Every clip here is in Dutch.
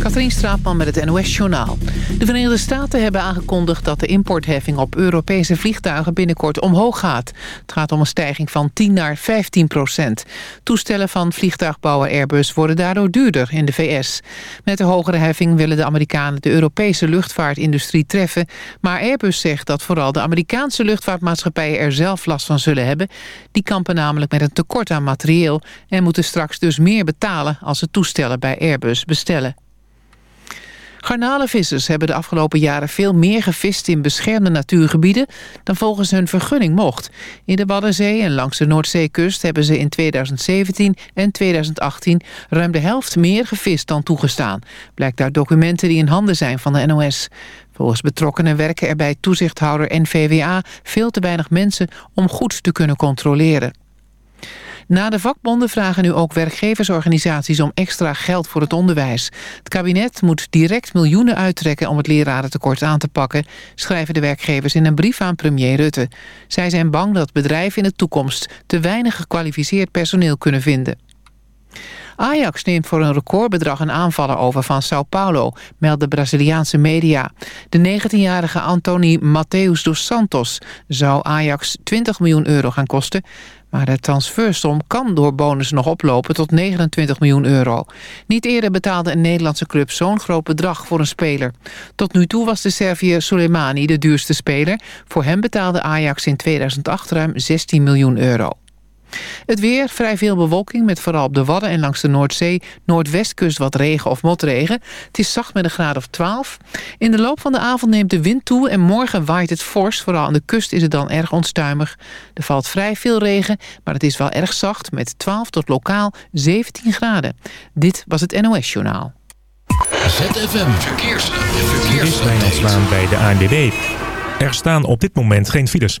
Katrien Straatman met het NOS-journaal. De Verenigde Staten hebben aangekondigd dat de importheffing op Europese vliegtuigen binnenkort omhoog gaat. Het gaat om een stijging van 10 naar 15 procent. Toestellen van vliegtuigbouwer Airbus worden daardoor duurder in de VS. Met de hogere heffing willen de Amerikanen de Europese luchtvaartindustrie treffen. Maar Airbus zegt dat vooral de Amerikaanse luchtvaartmaatschappijen er zelf last van zullen hebben. Die kampen namelijk met een tekort aan materieel en moeten straks dus meer betalen als ze toestellen bij Airbus bestellen. Garnalenvissers hebben de afgelopen jaren veel meer gevist in beschermde natuurgebieden dan volgens hun vergunning mocht. In de Waddenzee en langs de Noordzeekust hebben ze in 2017 en 2018 ruim de helft meer gevist dan toegestaan. Blijkt uit documenten die in handen zijn van de NOS. Volgens betrokkenen werken er bij toezichthouder en VWA veel te weinig mensen om goed te kunnen controleren. Na de vakbonden vragen nu ook werkgeversorganisaties om extra geld voor het onderwijs. Het kabinet moet direct miljoenen uittrekken om het lerarentekort aan te pakken, schrijven de werkgevers in een brief aan premier Rutte. Zij zijn bang dat bedrijven in de toekomst te weinig gekwalificeerd personeel kunnen vinden. Ajax neemt voor een recordbedrag een aanvaller over van Sao Paulo, melden Braziliaanse media. De 19-jarige Antony Mateus dos Santos zou Ajax 20 miljoen euro gaan kosten. Maar de transfersom kan door bonus nog oplopen tot 29 miljoen euro. Niet eerder betaalde een Nederlandse club zo'n groot bedrag voor een speler. Tot nu toe was de Serviër Soleimani de duurste speler. Voor hem betaalde Ajax in 2008 ruim 16 miljoen euro. Het weer, vrij veel bewolking met vooral op de Wadden en langs de Noordzee... noordwestkust wat regen of motregen. Het is zacht met een graad of 12. In de loop van de avond neemt de wind toe en morgen waait het fors. Vooral aan de kust is het dan erg onstuimig. Er valt vrij veel regen, maar het is wel erg zacht... met 12 tot lokaal 17 graden. Dit was het NOS Journaal. ZFM Verkeers. Verkeers. Dit bij de ANWB. Er staan op dit moment geen files.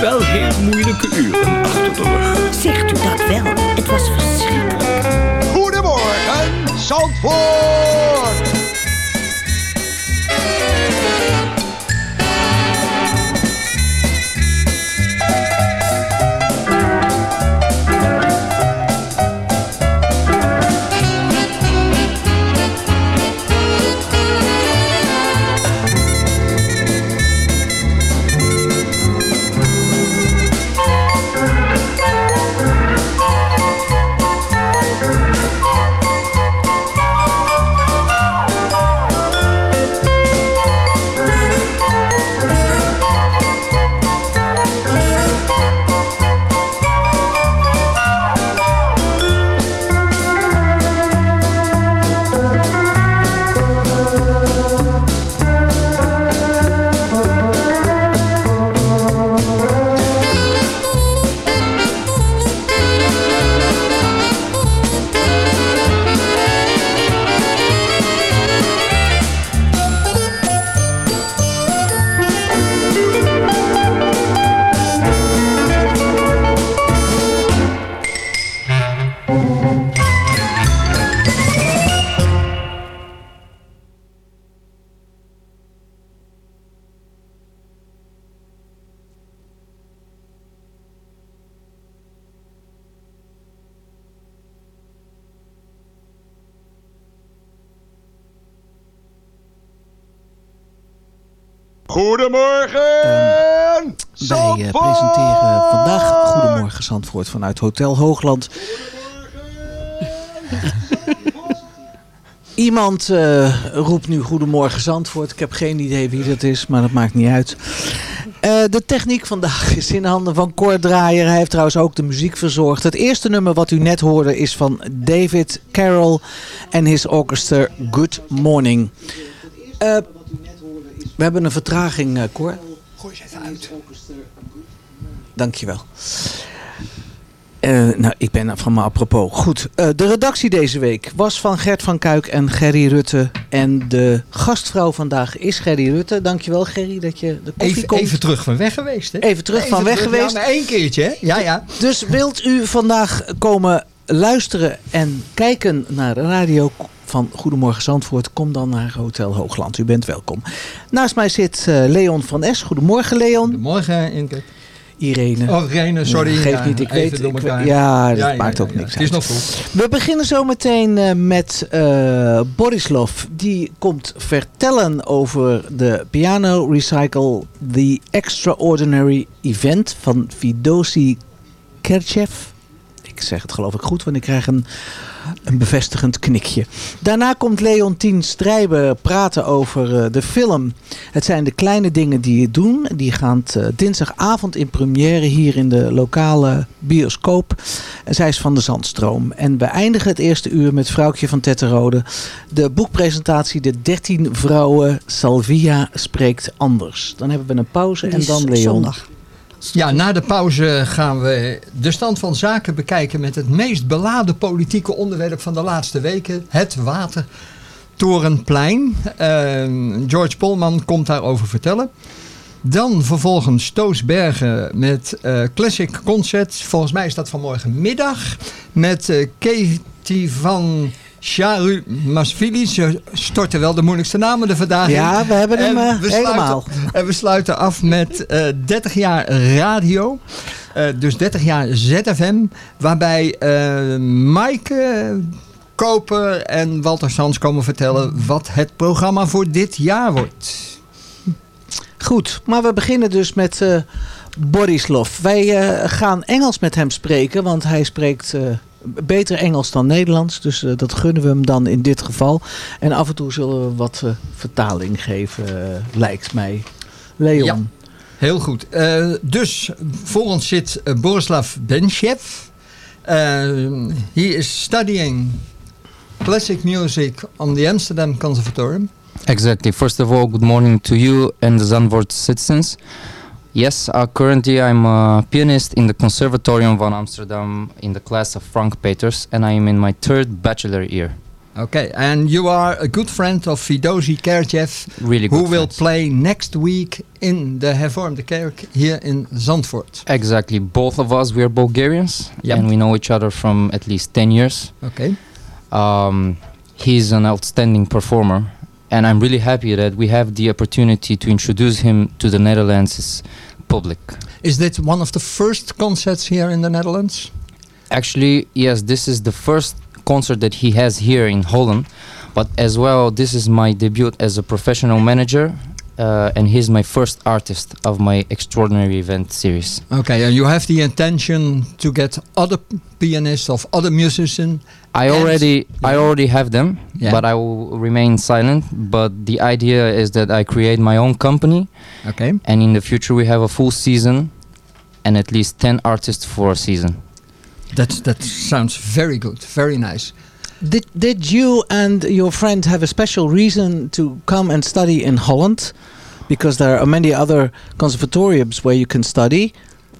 Wel heel moeilijke uren achter de rug. Zegt u dat wel? Het was verschrikkelijk. Goedemorgen, Zandvoort! Goedemorgen! Wij uh, presenteren vandaag Goedemorgen Zandvoort vanuit Hotel Hoogland. Iemand uh, roept nu Goedemorgen Zandvoort. Ik heb geen idee wie dat is, maar dat maakt niet uit. Uh, de techniek vandaag is in handen van Cor Draaier. Hij heeft trouwens ook de muziek verzorgd. Het eerste nummer wat u net hoorde is van David Carroll en his orchestra Good Morning. Uh, we hebben een vertraging, uh, Cor. Gooi uit. Dankjewel. Uh, nou, ik ben van me apropos. Goed, uh, de redactie deze week was van Gert van Kuik en Gerry Rutte. En de gastvrouw vandaag is Gerry Rutte. Dankjewel Gerry dat je de koffie even, komt. Even terug van weg geweest, hè? Even terug even van weg geweest. Ja, maar één keertje, hè? Ja, ja. Dus wilt u vandaag komen luisteren en kijken naar radio van Goedemorgen Zandvoort, kom dan naar Hotel Hoogland. U bent welkom. Naast mij zit uh, Leon van Es. Goedemorgen Leon. Goedemorgen Inke. Irene. Oh, Irene, sorry. Ja, geeft ja, niet, ik weet. Ik, ja, dat ja, maakt ook niks Het is nog vroeg. We beginnen zo meteen uh, met uh, Borislav. Die komt vertellen over de Piano Recycle, The Extraordinary Event van Fidosi Kerchev. Ik zeg het geloof ik goed, want ik krijg een, een bevestigend knikje. Daarna komt Leontien Strijber praten over uh, de film. Het zijn de kleine dingen die je doen. Die gaan uh, dinsdagavond in première hier in de lokale bioscoop. Zij is van de Zandstroom. En we eindigen het eerste uur met Vrouwtje van Tetterode. De boekpresentatie De 13 Vrouwen Salvia Spreekt Anders. Dan hebben we een pauze en dan Leon. Zondag. Ja, na de pauze gaan we de stand van zaken bekijken met het meest beladen politieke onderwerp van de laatste weken. Het Watertorenplein. Uh, George Polman komt daarover vertellen. Dan vervolgens Toos Bergen met uh, Classic Concert. Volgens mij is dat vanmorgenmiddag. Met uh, Katie van Sharu Masvili. Ze storten wel de moeilijkste namen er vandaag in. Ja, we hebben hem we helemaal. En we sluiten af met uh, 30 jaar radio. Uh, dus 30 jaar ZFM. Waarbij uh, Maaike Koper en Walter Sans komen vertellen wat het programma voor dit jaar wordt. Goed, maar we beginnen dus met uh, Borislav. Wij uh, gaan Engels met hem spreken, want hij spreekt uh, beter Engels dan Nederlands. Dus uh, dat gunnen we hem dan in dit geval. En af en toe zullen we wat uh, vertaling geven, uh, lijkt mij. Leon. Ja, heel goed. Uh, dus voor ons zit Borislav Benchev. he is studying classic music on the Amsterdam Conservatorium. Exactly. First of all, good morning to you and the Zandvoort citizens. Yes, uh, currently I'm a pianist in the Conservatorium van Amsterdam in the class of Frank Peters and I am in my third bachelor year. Okay, and you are a good friend of Fidosi Kerchev, really who will play next week in the Hervormde Kerk here in Zandvoort. Exactly. Both of us, we are Bulgarians Yep. and we know each other from at least 10 years. Okay. Um, he's an outstanding performer and I'm really happy that we have the opportunity to introduce him to the Netherlands public. Is that one of the first concerts here in the Netherlands? Actually, yes, this is the first concert that he has here in Holland, but as well, this is my debut as a professional manager. Uh, and he's my first artist of my extraordinary event series. Okay, and you have the intention to get other pianists of other musicians. I already I already have them, Yeah. but I will remain silent. But the idea is that I create my own company. Okay. And in the future we have a full season and at least 10 artists for a season. That that sounds very good, very nice. Did, did you and your friend have a special reason to come and study in Holland? Because there are many other conservatoriums where you can study.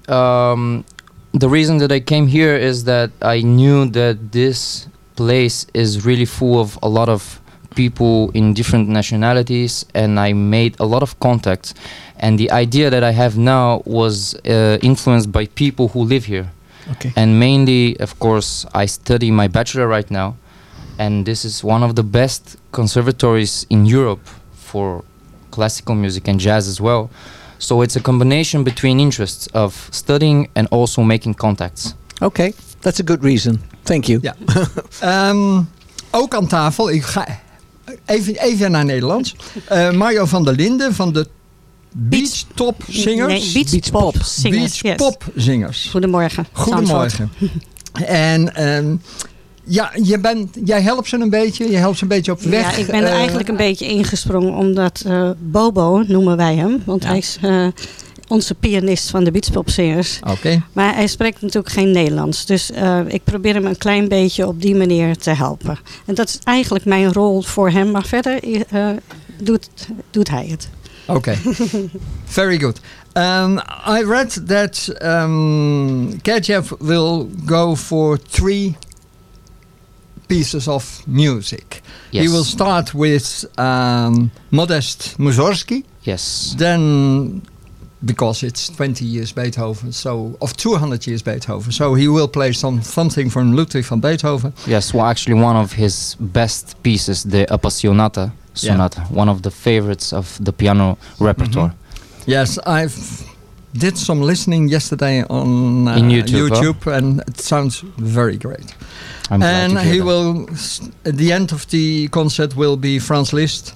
Um, the reason that I came here is that I knew that this place is really full of a lot of people in different nationalities, and I made a lot of contacts. And the idea that I have now was uh, influenced by people who live here. Okay. And mainly, of course, I study my bachelor right now, and this is one of the best conservatories in Europe for classical music and jazz as well. So it's a combination between interests of studying and also making contacts. Okay, that's a good reason. Thank you. Ja. Ehm, ook aan tafel, ik ga even, even naar Nederlands. Eh, Mario van der Linden van de Beach Top Singers? Nee, Beach Pop Singers. Beach yes. Pop Zingers. Goedemorgen. Goedemorgen. En ehm, ja, je bent, jij helpt ze een beetje. Je helpt ze een beetje op weg. Ja, ik ben er eh, eigenlijk een beetje ingesprongen omdat eh, Bobo, noemen wij hem. Want hij is eh, onze pianist van de Beachpopzingers. Oké. Maar hij spreekt natuurlijk geen Nederlands. Dus ik probeer hem een klein beetje op die manier te helpen. En dat is eigenlijk mijn rol voor hem. Maar verder doet, doet hij het. Okay, very good. Um, I read that um, will go for three pieces of music. He will start with um, Modest Mussorgsky. Yes. Then, because it's 20 years Beethoven, so of 200 years Beethoven, so he will play some something from Ludwig van Beethoven. Yes, well, actually, one of his best pieces, the Appassionata Sonata, one of the favorites of the piano repertoire. Yes, I've did some listening yesterday on uh, YouTube, huh? YouTube, and it sounds very great. I'm and he that. will, at the end of the concert, will be Franz Liszt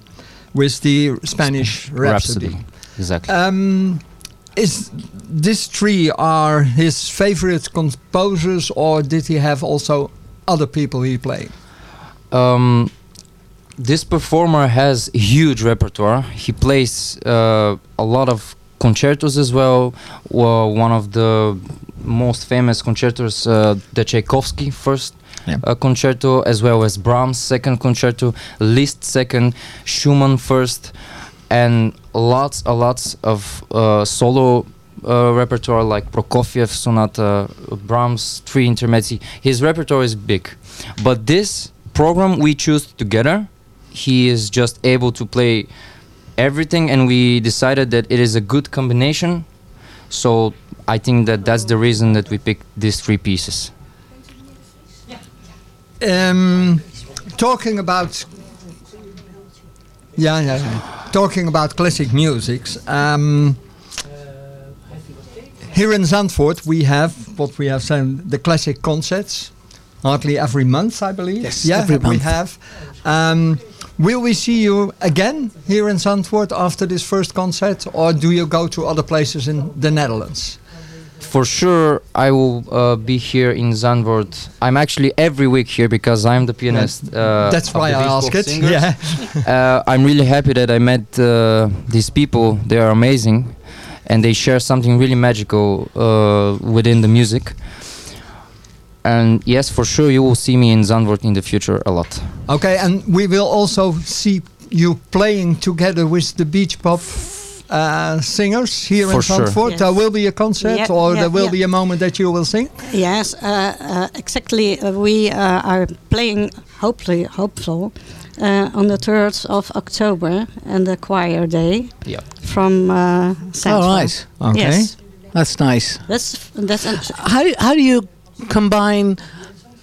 with the Spanish Rhapsody. Rhapsody, exactly. Um, is these three are his favorite composers, or did he have also other people he played? Um, this performer has a huge repertoire. He plays uh, a lot of concertos as well. Well, one of the most famous concertos, uh, the Tchaikovsky first Yeah. uh, concerto, as well as Brahms second concerto, Liszt second, Schumann first, and lots, a lots of uh, solo. Uh, repertoire like Prokofiev sonata, Brahms three intermezzi. His repertoire is big, but this program we choose together, he is just able to play everything, and we decided that it is a good combination. So I think that that's the reason that we picked these three pieces. Um, talking about yeah, yeah, yeah. talking about classic musics. Um, here in Zandvoort, we have what we have said the classic concerts, hardly every month, I believe. Yes, yeah, every we have. Um, will we see you again here in Zandvoort after this first concert, or do you go to other places in the Netherlands? For sure, I will uh, be here in Zandvoort. I'm actually every week here because I'm the pianist. Uh, That's why I ask it. Singers. Yeah. uh, I'm really happy that I met uh, these people. They are amazing, and they share something really magical uh, within the music. And yes, for sure, you will see me in Zandvoort in the future a lot. Okay, and we will also see you playing together with the beach pop uh, singers here in For sure. Zandvoort. Yes. There will be a concert, Yeah, or yeah, there will yeah. be a moment that you will sing. Yes, uh, uh, exactly. Uh, we uh, are playing, hopefully, hopeful, uh, on the 3rd of October and the choir day Yeah. from uh, Central. All right. Okay. Yes, That's nice. that's that's. How do, how do you combine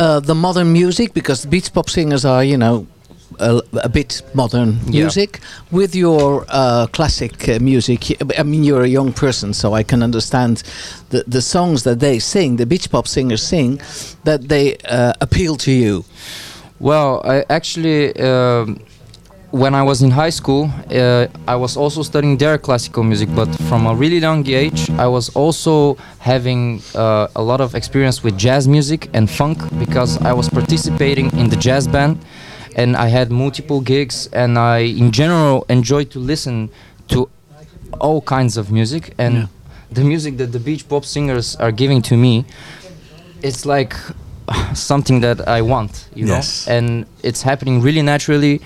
uh, the modern music because beach pop singers are you know a, a bit modern Yeah. music with your uh, classic uh, music i mean you're a young person so i can understand the, the songs that they sing the beach pop singers sing that they uh, appeal to you Well, I actually, um, when I was in high school, uh, I was also studying their classical music, but from a really young age, I was also having uh, a lot of experience with jazz music and funk because I was participating in the jazz band and I had multiple gigs and I, in general, enjoyed to listen to all kinds of music and the music that the beach pop singers are giving to me it's like something that I want, you Yes. know, and it's happening really naturally,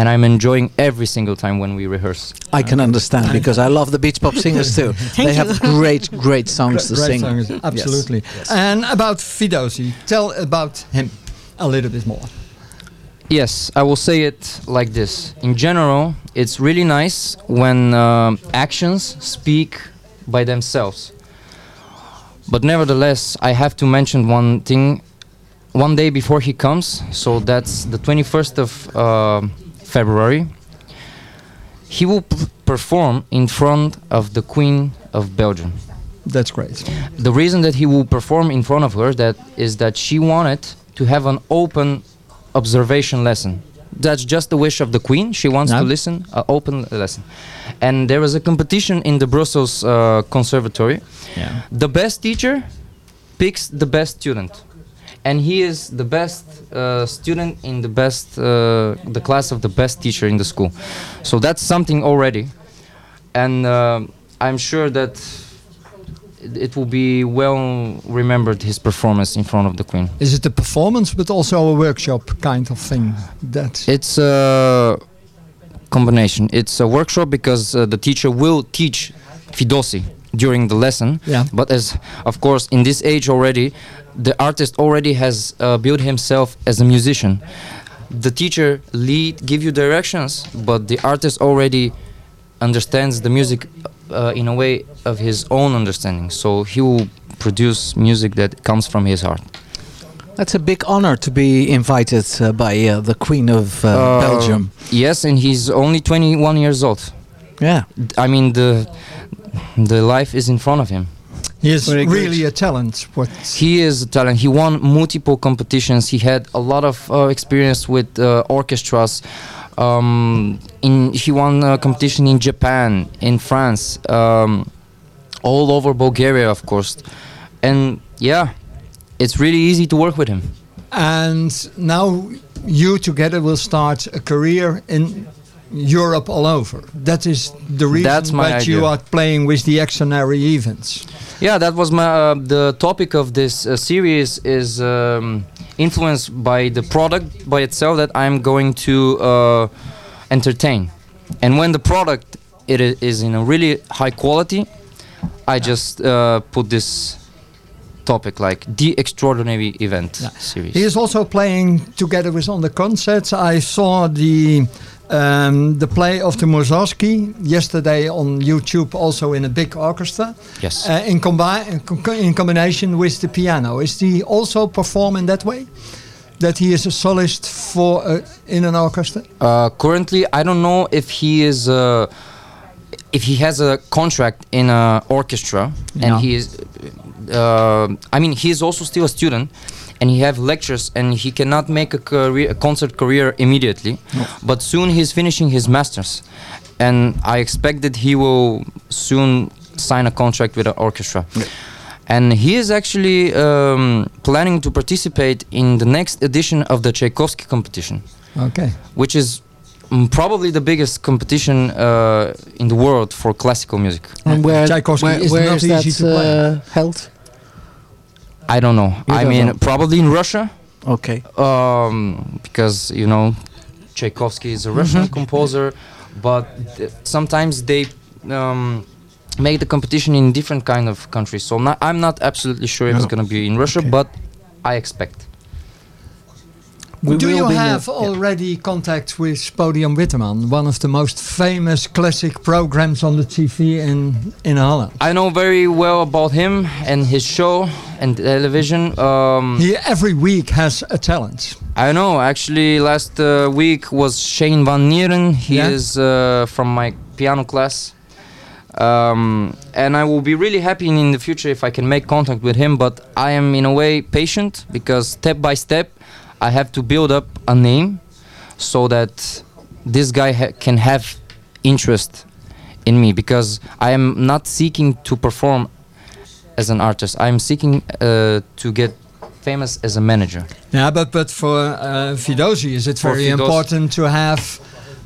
and I'm enjoying every single time when we rehearse. i can understand because i love the beach pop singers too they have great great songs to Great sing songs, Yes. absolutely. And about Fidosi, tell about him a little bit more. Yes, I will say it like this. In general, it's really nice when um actions speak by themselves. But nevertheless, I have to mention one thing. One day before he comes, so that's the 21st of uh, February, he will p- perform in front of the Queen of Belgium. That's great. The reason that he will perform in front of her that is that she wanted to have an open observation lesson That's just the wish of the queen. She wants No. to listen, uh, open lesson. And there was a competition in the Brussels uh, Conservatory. Yeah. The best teacher picks the best student. And he is the best uh, student in the best, uh, the class of the best teacher in the school. So that's something already. And uh, I'm sure that it- will be well remembered his performance in front of the queen. Is it a performance, but also a workshop kind of thing? That It's a combination. It's a workshop because uh, the teacher will teach Fidosi during the lesson. Yeah. But as of course in this age already, the artist already has uh, built himself as a musician. The teacher lead, give you directions, but the artist already understands the music uh, in a way of his own understanding. So he will produce music that comes from his heart. That's a big honor to be invited uh, by uh, the Queen of uh, Uh, Belgium. Yes, and he's only 21 years old. Yeah. I mean the the life is in front of him. he is Very good. really a talent. What He is a talent. He won multiple competitions. He had a lot of uh, experience with uh, orchestras. Um, in he won a competition in Japan, in France, um, all over Bulgaria, of course. And yeah, it's really easy to work with him. and now you together will start a career in Europe all over. That is the reason That's my that you are playing with the extraordinary events. Yeah, that was my uh, the topic of this uh, series is um, influenced by the product by itself that I'm going to uh, entertain, and when the product it is in a really high quality, I just uh, put this topic like the extraordinary event series. He is also playing together with on the concerts. I saw the um, the play of the Mussorgsky yesterday on YouTube, also in a big orchestra. Yes. Uh, in, combi- in co- in combination with the piano. Is he also perform in that way? That he is a soloist for uh, in an orchestra? Uh, currently, I don't know if he is uh, if he has a contract in an orchestra, Yeah. and he is. Uh, I mean, he is also still a student, and he have lectures, and he cannot make a career, a concert career immediately. But soon he's finishing his masters, and I expect that he will soon sign a contract with an orchestra. And he is actually um, planning to participate in the next edition of the Tchaikovsky competition Okay. which is mm, probably the biggest competition uh, in the world for classical music. And where, Tchaikovsky where, is where not is that to play. uh, held? I don't know. You I don't mean, know. probably in Russia, Okay. um, because you know, Tchaikovsky is a Russian Mhm. composer, but th- sometimes they um, make the competition in different kind of countries. So not, I'm not absolutely sure if it's going to be in Russia, but I expect. We Do you be in have yeah. already contact with Podium Witteman, one of the most famous classic programs on the TV in, in Holland? I know very well about him and his show and television. Um, He every week has a talent. I know. Actually, last uh, week was Shane Van Nieren. He Yeah? is uh, from my piano class. Um, and I will be really happy in, in the future if I can make contact with him. But I am, in a way, patient because step by step, I have to build up a name so that this guy ha- can have interest in me because I am not seeking to perform as an artist. I am seeking uh, to get famous as a manager. Yeah, but but for uh, Fidosi, is it For very Fidosi- important to have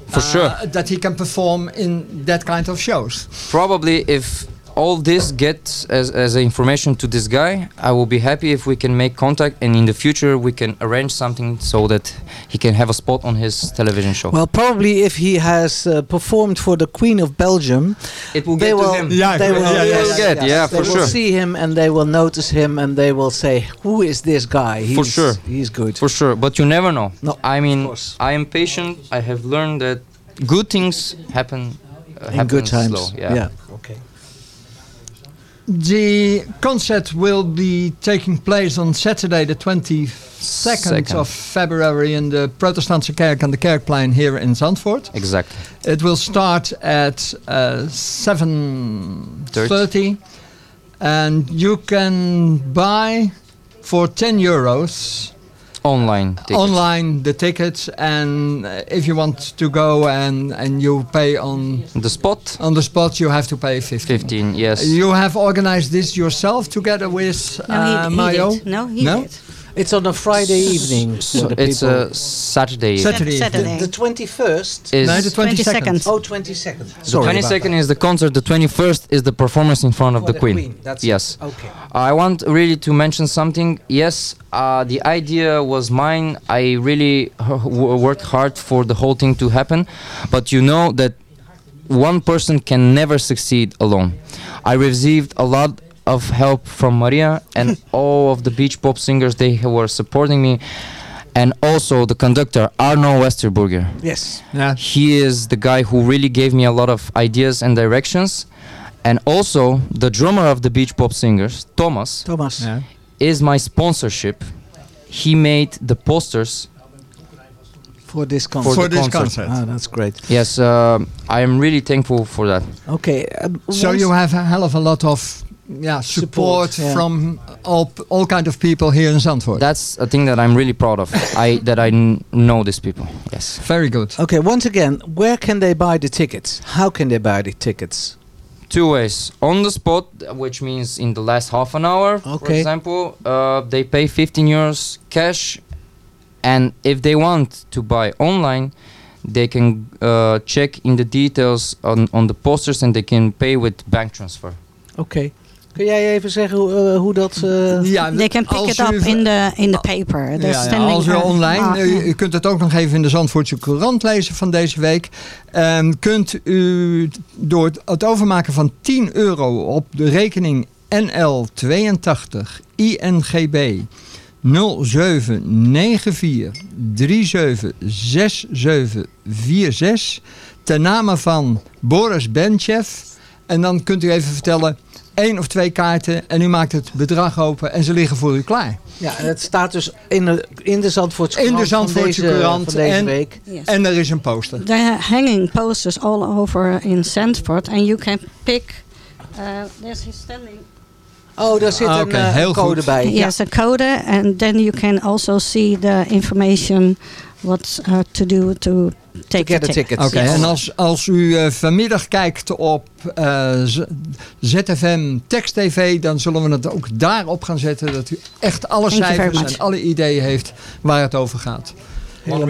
For uh, sure. that he can perform in that kind of shows? probably if all this gets as, as information to this guy i will be happy if we can make contact and in the future we can arrange something so that he can have a spot on his television show Well, probably if he has uh, performed for the Queen of Belgium, it will they get to will, him. Yeah, they will, yeah, yeah. Get, yes, yeah, they for will see him and they will notice him and they will say, "Who is this guy?" He's, For sure. he's good. for sure but you never know No, i mean i am patient i have learned that good things happen uh, in good times. slow, yeah. Okay. The concert will be taking place on Saturday, the 22nd Second. of February in the Protestantse Kerk on the Kerkplein here in Zandvoort. exactly It will start at uh, 7.30 and you can buy for 10 euros Online tickets. online the tickets and uh, if you want to go and and you pay on the spot on the spot you have to pay 15 15 yes you have organized this yourself together with No, he- uh, he Mayo did. No, he no? did. It's on a Friday evening. So the it's a Saturday. Saturday. Saturday. The, the 21st? Is No, the 22nd. Oh, 22nd. the Sorry. twenty about second the concert. The twenty first is the performance in front of Oh, the, the Queen. Queen, that's it. yes. Okay. I want really to mention something. Yes, uh, the idea was mine. I really h- w- worked hard for the whole thing to happen, but you know that one person can never succeed alone. I received a lot of help from Maria and all of the beach pop singers. They were supporting me, and also the conductor Arno Westerburger. Yes. Yeah. He is the guy who really gave me a lot of ideas and directions. And also the drummer of the Beach Pop Singers, Thomas, Thomas. Yeah. is my sponsorship. He made the posters. For this concert. For the this concert. concert. Ah, that's great. Yes, um I am really thankful for that. Okay. Um, so you have a hell of a lot of yeah support, Support, yeah. from all all kind of people here in Zandvoort That's a thing that I'm really proud of. I that I know these people. Yes. very good Okay, once again, where can they buy the tickets? How can they buy the tickets? Two ways. On the spot, which means in the last half an hour, for example, uh, they pay 15 euros cash. And if they want to buy online, they can uh, check in the details on, on the posters and they can pay with bank transfer. Oké. Kun jij even zeggen hoe, eh, hoe dat... eh, ja They can pick als it up in the in the paper. They're Ja, ja, als u uh, online, u, kunt het ook nog even in de Zandvoortse Courant lezen van deze week. Ehm, kunt u door het- het overmaken van 10 euro op de rekening NL82 INGB 0794 376746 ten name van Boris Benchev. En dan kunt u even vertellen één of twee kaarten en u maakt het bedrag open en ze liggen voor u klaar. Ja, en het staat dus in de, in de Zandvoortse In de Courant van deze, van deze en- week. Yes. En er is een poster. They're hanging posters all over in Sandford, and you can pick. Uh, there's his standing. Oh, daar zit Ah, een oké, eh, heel code goed. bij. Yes, a code, and then you can also see the information what uh, to do to take the a ticket. ticket. Oké, Yes. en als, als u eh, vanmiddag kijkt op eh, ZFM Text TV, dan zullen we het ook daarop gaan zetten. Dat u echt alle Thank cijfers en alle ideeën heeft waar het over gaat.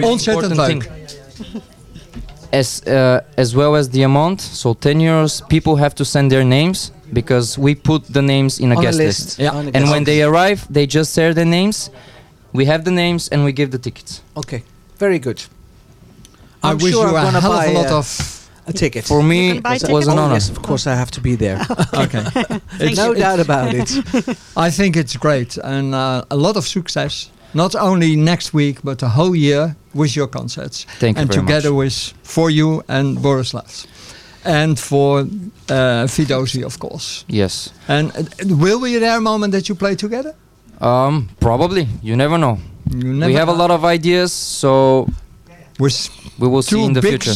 Ontzettend leuk. As, uh, as well as the amount, so 10 euros, people have to send their names because we put the names in a On a guest list. list. A And guest when list. they arrive, they just share their names. We have the names and we give the tickets. Okay, very good. I I'm wish sure you I'm a gonna hell of buy a lot uh, of... a ticket. For me, can buy it was an tickets. oh, honor. yes, of course I have to be there. Okay. It's- no it's- doubt about it. I think it's great and uh, a lot of success. Not only next week, but the whole year with your concerts. Thank you and very together much. with for you and Borislavs. And for uh, Fidosi, of course. Yes. And uh, will be there a moment that you play together? Um, probably. You never know. You never we have a lot of ideas, so with we will see in the future.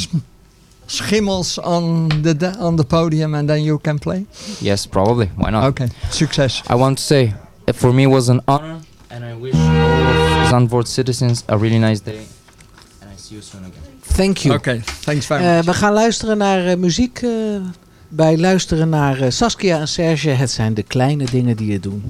schimmels on the on the podium, and then you can play. Yes, probably. Why not? Okay, success. I want to say, uh, for me, it was an honor, and I wish all of Zandvoort citizens a really nice day. And I see you soon again. Thank you. Okay, thanks very Eh, much. we gaan luisteren naar eh, muziek. eh, wij luisteren naar eh, Saskia en Serge. Het zijn de kleine dingen die het doen.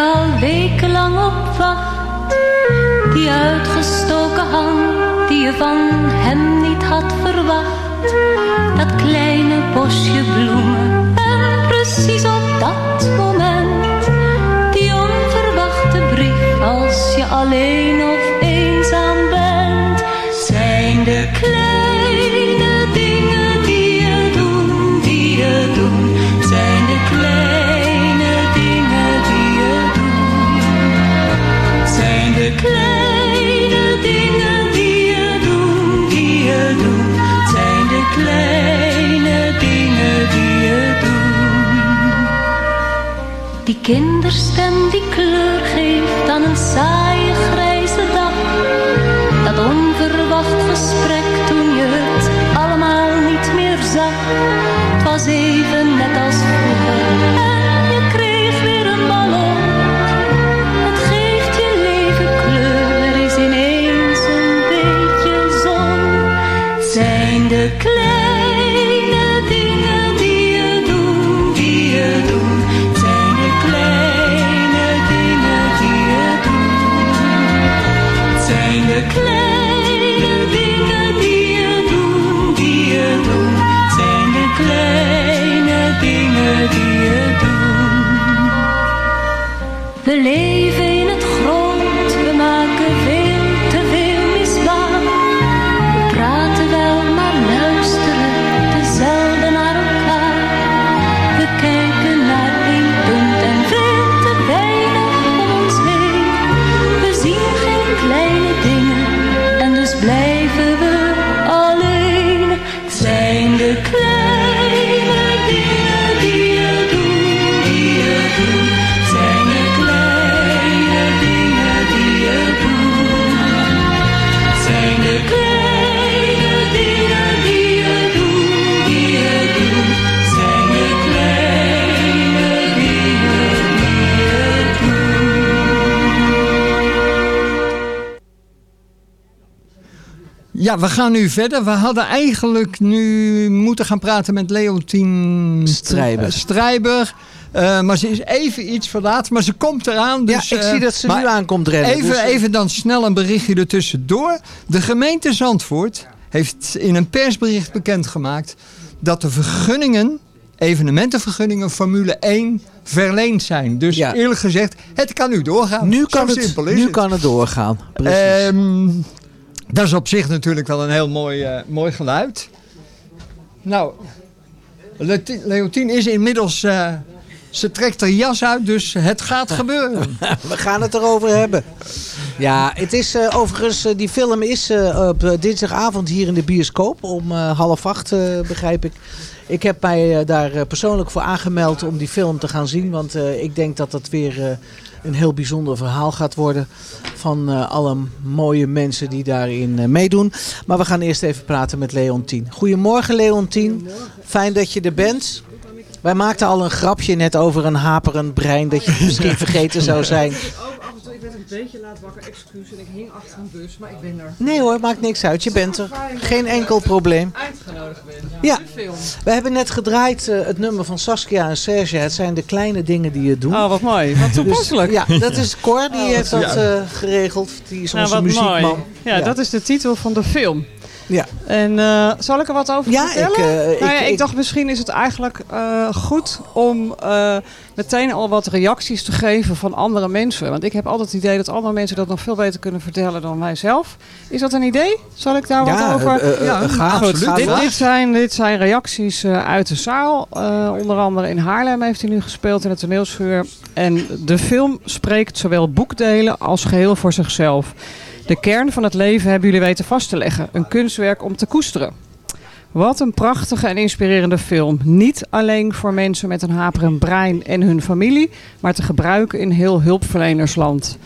Al wekenlang op wacht. Die uitgestoken hand die je van hem niet had verwacht. Dat kleine bosje bloemen en precies op dat moment. Die onverwachte brief als je alleen of eenzaam bent. Zijn de kleine kinderstem die kleur geeft aan een saaie grijze dag. Dat onverwacht gesprek toen je het allemaal niet meer zag. Het was even We Ja, we gaan nu verder. We hadden eigenlijk nu moeten gaan praten met Leontien Strijber. eh, Strijber. Eh, maar ze is even iets verlaten, maar ze komt eraan. Dus, Ja, ik eh, zie dat ze nu aankomt rennen, Even, dus, even dan snel een berichtje ertussendoor. De gemeente Zandvoort heeft in een persbericht bekendgemaakt... dat de vergunningen, evenementenvergunningen Formule 1 verleend zijn. Dus eerlijk gezegd, het kan nu doorgaan. Nu kan, Zo het, nu het. kan het doorgaan. Precies. Ehm, dat is op zich natuurlijk wel een heel mooi, eh, mooi geluid. Nou, Leontien- is inmiddels... eh, ze trekt haar jas uit, dus het gaat gebeuren. We gaan het erover hebben. Ja, het is eh, overigens, die film is op dinsdagavond hier in de bioscoop om half acht, begrijp ik. Ik heb mij daar persoonlijk voor aangemeld om die film te gaan zien. Want ik denk dat dat weer een heel bijzonder verhaal gaat worden. Van eh, alle mooie mensen die daarin eh, meedoen. Maar we gaan eerst even praten met Leontien. Goedemorgen Leontien. Fijn dat je er bent. Wij maakten al een grapje net over een haperend brein. Dat je misschien vergeten zou zijn. Beetje laat wakker, excuus. En ik hing achter een bus, maar ik ben er. Nee hoor, maakt niks uit. Je bent er. Geen enkel probleem. Uitgenodigd ben. Ja, De film. we hebben net gedraaid eh, het nummer van Saskia en Serge. Het zijn de kleine dingen die je doet. Oh, wat mooi. Wat toepasselijk. ja, dat is Cor, die Oh, heeft dat eh, geregeld. Die is Nou, onze wat muziekman. mooi. Ja, dat is de titel van de film. Ja. En eh, zal ik er wat over Ja, vertellen? ik, eh, nou ik- ja, ik, ik- dacht misschien is het eigenlijk eh, goed om eh, meteen al wat reacties te geven van andere mensen. Want ik heb altijd het idee dat andere mensen dat nog veel beter kunnen vertellen dan wij zelf. Is dat een idee? Zal ik daar Ja, wat over? ga, Goed, absoluut. dit, dit, zijn, dit zijn reacties eh, uit de zaal. Eh, onder andere in Haarlem heeft hij nu gespeeld in het toneelschuur. En de film spreekt zowel boekdelen als geheel voor zichzelf. De kern van het leven hebben jullie weten vast te leggen. Een kunstwerk om te koesteren. Wat een prachtige en inspirerende film. Niet alleen voor mensen met een haperend brein en hun familie, maar te gebruiken in heel hulpverlenersland.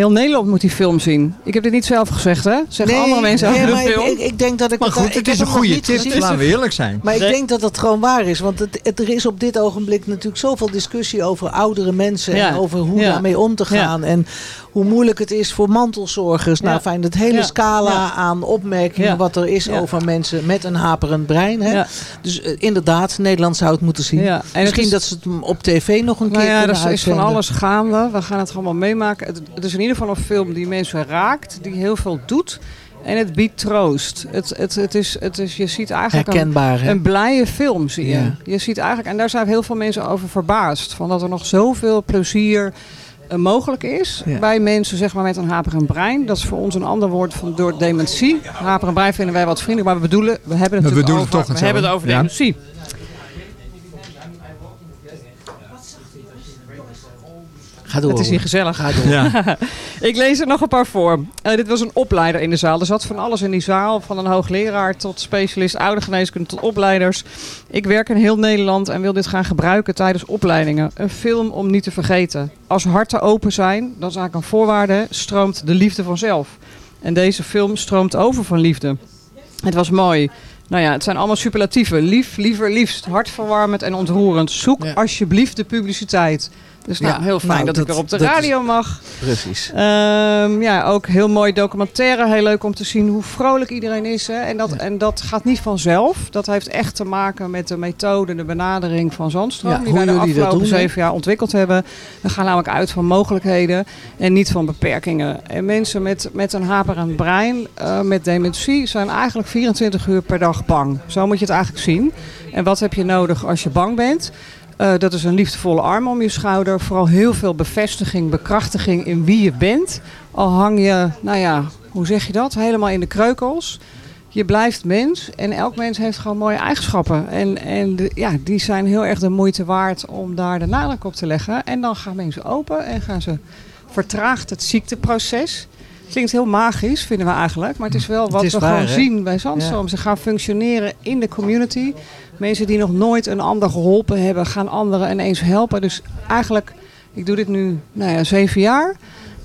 Heel Nederland moet die film zien. Ik heb dit niet zelf gezegd, hè? Zeggen Nee, andere mensen nee, over de maar ik- film. Ik, ik denk dat ik Maar goed, het is een goede tip. gezien. Laten we eerlijk zijn. Maar ik denk dat het gewoon waar is. Want het, het- er is op dit ogenblik natuurlijk zoveel discussie over oudere mensen. Ja. En over hoe Ja. daarmee om te gaan. En hoe moeilijk het is voor mantelzorgers. Nou, fijn, het hele Ja. scala Ja. aan opmerkingen Ja. wat er is Ja. over mensen met een haperend brein. Hè? Ja. Dus eh, inderdaad, Nederland zou het moeten zien. Ja, en het Misschien is- dat ze het op tv nog een Nou keer ja, er kunnen is, is van alles gaande. We gaan het allemaal meemaken. Het, het is in ieder geval een film die mensen raakt, die heel veel doet. En het biedt troost. Het, het, het is, het is, je ziet eigenlijk Herkenbaar, een, een blije film. Zie je. Ja. je ziet eigenlijk, en daar zijn heel veel mensen over verbaasd. Van dat er nog zoveel plezier eh, mogelijk is Ja. bij mensen zeg maar, met een haperend brein. Dat is voor ons een ander woord van door dementie. Haperend brein vinden wij wat vriendelijk, maar we bedoelen, we hebben het We natuurlijk over, toch we hebben het over Ja. dementie. Ga door. Het is hier gezellig. Ga door. Ja. ik lees er nog een paar voor. Eh, dit was een opleider in de zaal. Er zat van alles in die zaal. Van een hoogleraar tot specialist oude geneeskunde tot opleiders. Ik werk in heel Nederland en wil dit gaan gebruiken tijdens opleidingen. Een film om niet te vergeten. Als harten open zijn, dat is eigenlijk een voorwaarde, stroomt de liefde vanzelf. En deze film stroomt over van liefde. Het was mooi. Nou ja, het zijn allemaal superlatieven. Lief, liever, liefst, hartverwarmend en ontroerend. Zoek alsjeblieft de publiciteit. Dus nou, Ja, heel fijn nou, dat, ik dat- er op de is- radio mag. Precies. Ehm, ja, ook heel mooi documentaire. Heel leuk om te zien hoe vrolijk iedereen is. Hè? En, dat, en dat gaat niet vanzelf. Dat heeft echt te maken met de methode, de benadering van Zandstroom. Ja, die wij de afgelopen doen, zeven jaar ontwikkeld hebben. We gaan namelijk uit van mogelijkheden en niet van beperkingen. En mensen met, met een haperend brein, eh, met dementie, zijn eigenlijk 24 uur per dag bang. Zo moet je het eigenlijk zien. En wat heb je nodig als je bang bent? Eh, dat is een liefdevolle arm om je schouder. Vooral heel veel bevestiging, bekrachtiging in wie je bent. Al hang je, nou ja, hoe zeg je dat? Helemaal in de kreukels. Je blijft mens en elk mens heeft gewoon mooie eigenschappen. En, en de- ja, die zijn heel erg de moeite waard om daar de nadruk op te leggen. En dan gaan mensen open en gaan ze vertraagt het ziekteproces. Klinkt heel magisch, vinden we eigenlijk. Maar het is wel wat is we waar, gewoon zien bij Zandstroom. Ze gaan functioneren in de community. Mensen die nog nooit een ander geholpen hebben, gaan anderen ineens helpen. Dus eigenlijk, ik doe dit nu nou ja, zeven jaar.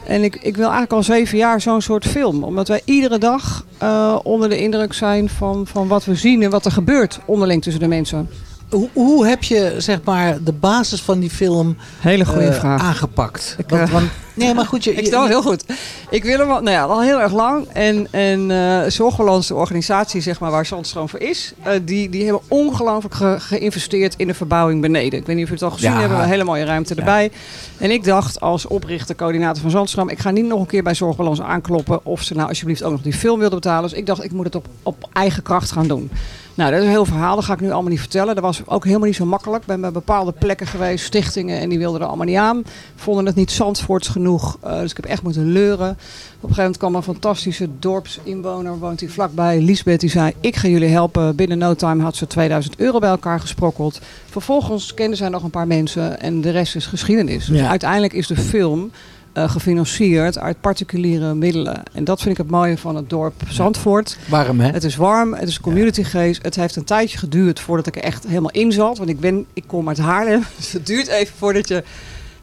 En ik, ik wil eigenlijk al zeven jaar zo'n soort film. Omdat wij iedere dag eh, onder de indruk zijn van, van wat we zien en wat er gebeurt onderling tussen de mensen. Hoe, hoe heb je zeg maar de basis van die film Hele goede eh, vraag. aangepakt? Ik, want, eh, want- nee, maar goed, je, Ik je- stel heel goed. Ik wil hem al, nou ja, al heel erg lang. En, en de organisatie zeg maar, waar Zandstroom voor is, die, die hebben ongelooflijk ge- geïnvesteerd in de verbouwing beneden. Ik weet niet of jullie het al gezien Ja. hebben, een hele mooie ruimte erbij. En ik dacht als oprichter, coördinator van Zandstroom, ik ga niet nog een keer bij Zorgbalans aankloppen of ze nou alsjeblieft ook nog die film wilden betalen. Dus ik dacht, ik moet het op, op eigen kracht gaan doen. Nou, dat is een heel verhaal. Dat ga ik nu allemaal niet vertellen. Dat was ook helemaal niet zo makkelijk. Ik ben bij bepaalde plekken geweest, stichtingen, en die wilden er allemaal niet aan. Vonden het niet Zandvoorts genoeg. Eh, dus ik heb echt moeten leuren. Op een gegeven moment kwam een fantastische dorpsinwoner, woont hier vlakbij. Lisbeth, die zei, ik ga jullie helpen. Binnen no time had ze 2000 euro bij elkaar gesprokkeld. Vervolgens kenden zij nog een paar mensen en de rest is geschiedenis. Dus Ja. uiteindelijk is de film eh, gefinancierd uit particuliere middelen. En dat vind ik het mooie van het dorp Zandvoort. Warm, hè? Het is warm, het is communitygeest. Het heeft een tijdje geduurd voordat ik er echt helemaal in zat. Want ik, ben, ik kom uit Haarlem. Dus het duurt even voordat je...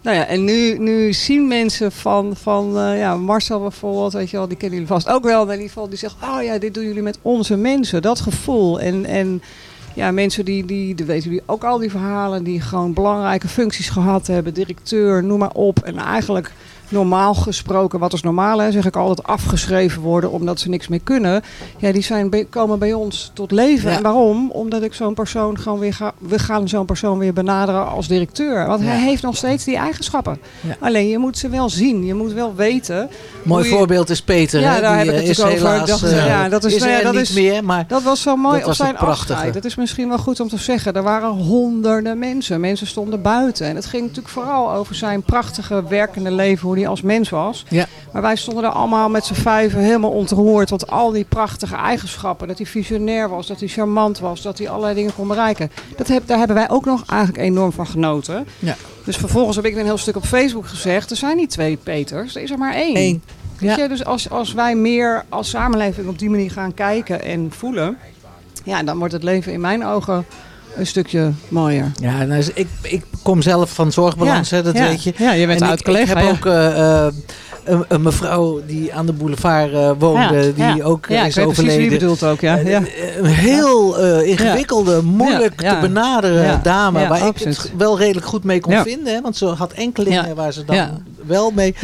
Nou ja, en nu, nu zien mensen van, van eh, ja, Marcel bijvoorbeeld, weet je wel, die kennen jullie vast ook wel. In ieder geval, die zegt, oh ja, dit doen jullie met onze mensen. Dat gevoel. En, en ja, mensen die, die, die weten jullie ook al die verhalen, die gewoon belangrijke functies gehad hebben. Directeur, noem maar op. En eigenlijk normaal gesproken, wat is normaal, hè, zeg ik altijd, afgeschreven worden omdat ze niks meer kunnen. Ja, die zijn, komen bij ons tot leven. Ja. En waarom? Omdat ik zo'n persoon gewoon weer ga, we gaan zo'n persoon weer benaderen als directeur. Want hij heeft nog steeds die eigenschappen. Ja. Alleen je moet ze wel zien, je moet wel weten. Mooi je- voorbeeld is Peter. Ja, hè? daar Die, heb ik eh, het is over. helaas, eh, ja, dat is, is nou dat niet is, meer, maar dat was zo mooi dat op zijn afscheid. Dat is misschien wel goed om te zeggen. Er waren honderden mensen. Mensen stonden buiten. En het ging natuurlijk vooral over zijn prachtige werkende leven, hoe als mens was. Ja. Maar wij stonden er allemaal met z'n vijven helemaal ontroerd. Want al die prachtige eigenschappen, dat hij visionair was, dat hij charmant was, dat hij allerlei dingen kon bereiken. Dat heb, daar hebben wij ook nog eigenlijk enorm van genoten. Ja. Dus vervolgens heb ik een heel stuk op Facebook gezegd, er zijn niet twee Peters, er is er maar één. Eén. Ja. je, dus als, als wij meer als samenleving op die manier gaan kijken en voelen, ja, dan wordt het leven in mijn ogen een stukje mooier. Ja, nou, ik, ik kom zelf van zorgbalans, Ja, hè, dat ja. weet je. Ja, je bent en oud ik, collega, Ik heb ook eh, eh, een, een mevrouw die aan de boulevard eh, woonde, Ja, die ja. ook eh, Ja, ik is overleden. bedoelt ook, ja. ja. Een heel eh, ingewikkelde, moeilijk te benaderen dame, waar ik het wel redelijk goed mee kon vinden. Hè, want ze had enkelingen waar ze dan wel mee...